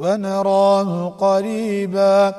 ونراه قريبا.